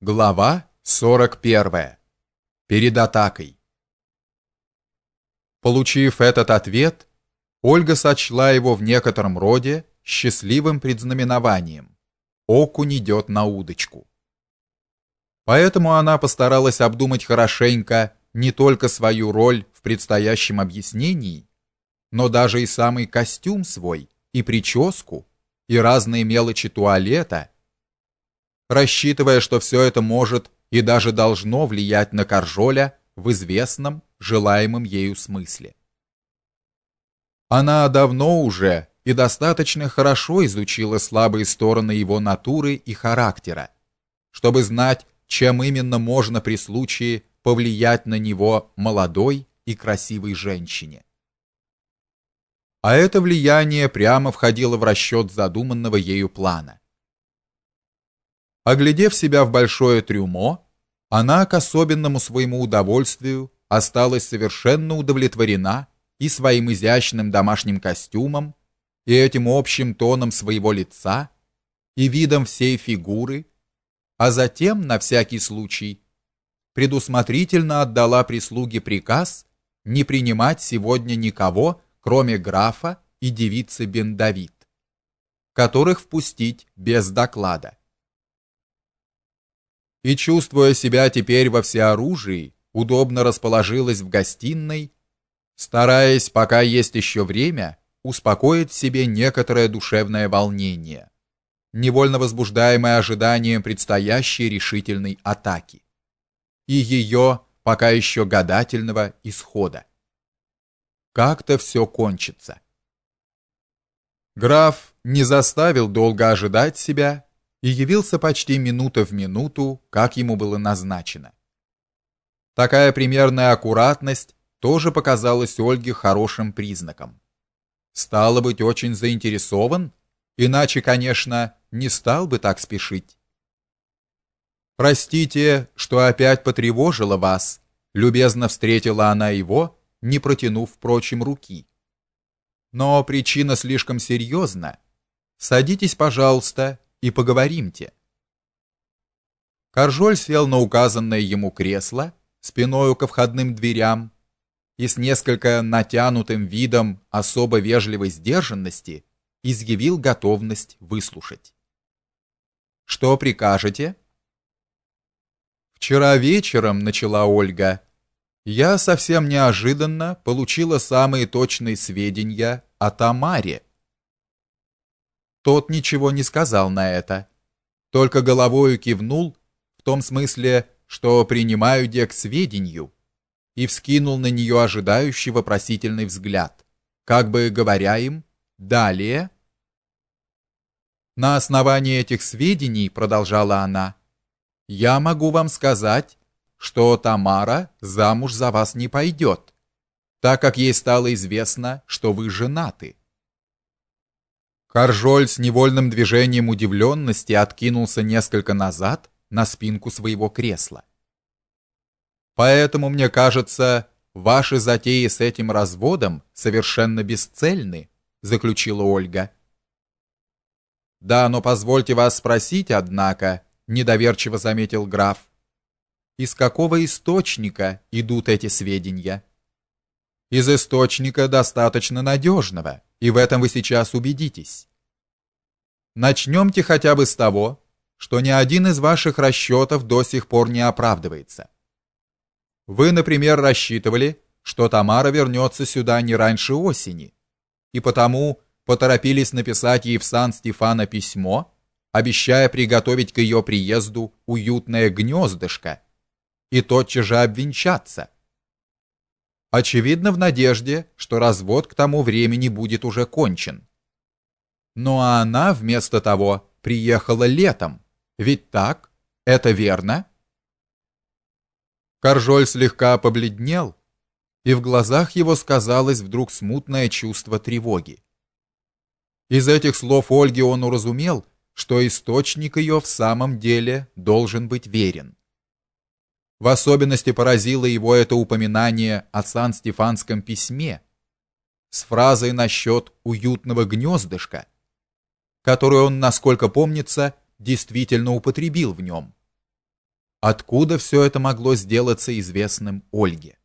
Глава 41. Перед атакой. Получив этот ответ, Ольга сочла его в некотором роде счастливым предзнаменованием. Окунь идет на удочку. Поэтому она постаралась обдумать хорошенько не только свою роль в предстоящем объяснении, но даже и самый костюм свой, и прическу, и разные мелочи туалета, рассчитывая, что все это может и даже должно влиять на Каржоля в известном, желаемом ею смысле. Она давно уже и достаточно хорошо изучила слабые стороны его натуры и характера, чтобы знать, чем именно можно при случае повлиять на него молодой и красивой женщине. А это влияние прямо входило в расчет задуманного ею плана. Оглядев себя в большое трюмо, она к особенному своему удовольствию осталась совершенно удовлетворена и своим изящным домашним костюмом, и этим общим тоном своего лица, и видом всей фигуры, а затем, на всякий случай, предусмотрительно отдала прислуге приказ не принимать сегодня никого, кроме графа и девицы Бендавид, которых впустить без доклада и, чувствуя себя теперь во всеоружии, удобно расположилась в гостиной, стараясь, пока есть еще время, успокоить в себе некоторое душевное волнение, невольно возбуждаемое ожиданием предстоящей решительной атаки и ее пока еще гадательного исхода. Как-то все кончится. Граф не заставил долго ожидать себя и явился почти минута в минуту, как ему было назначено. Такая примерная аккуратность тоже показалась Ольге хорошим признаком. Стало быть, очень заинтересован, иначе, конечно, не стал бы так спешить. Простите, что опять потревожила вас, любезно встретила она его, не протянув впрочем руки. Но причина слишком серьезна. Садитесь, пожалуйста, и поговоримте. Каржоль сел на указанное ему кресло, спиною ко входным дверям, и с несколько натянутым видом особо вежливой сдержанности изъявил готовность выслушать. Что прикажете? Вчера вечером начала Ольга. Я совсем неожиданно получила самые точные сведения о Тамаре. Тот ничего не сказал на это, только головою кивнул в том смысле, что принимаю де к сведению, и вскинул на нее ожидающий вопросительный взгляд, как бы говоря им: "Далее?" На основании этих сведений, продолжала она, я могу вам сказать, что Тамара замуж за вас не пойдет, так как ей стало известно, что вы женаты. Каржоль с невольным движением удивленности откинулся несколько назад на спинку своего кресла. Поэтому мне кажется, ваши затеи с этим разводом совершенно бесцельны, заключила Ольга. Да, но позвольте вас спросить, однако, недоверчиво заметил граф. Из какого источника идут эти сведения? Из источника достаточно надежного и в этом вы сейчас убедитесь. Начнемте хотя бы с того, что ни один из ваших расчетов до сих пор не оправдывается. Вы, например, рассчитывали, что Тамара вернется сюда не раньше осени, и потому поторопились написать ей в Сан-Стефано письмо, обещая приготовить к ее приезду уютное гнездышко и тотчас же обвенчаться очевидно в надежде, что развод к тому времени будет уже кончен. А она вместо того приехала летом. Ведь так? Это верно? Каржоль слегка побледнел, и в глазах его сказалось вдруг смутное чувство тревоги. Из этих слов Ольги он уразумел, что источник ее в самом деле должен быть верен. В особенности поразило его это упоминание о Сан-Стефанском письме с фразой насчет уютного гнездышка, которую он, насколько помнится, действительно употребил в нем. откуда все это могло сделаться известным Ольге.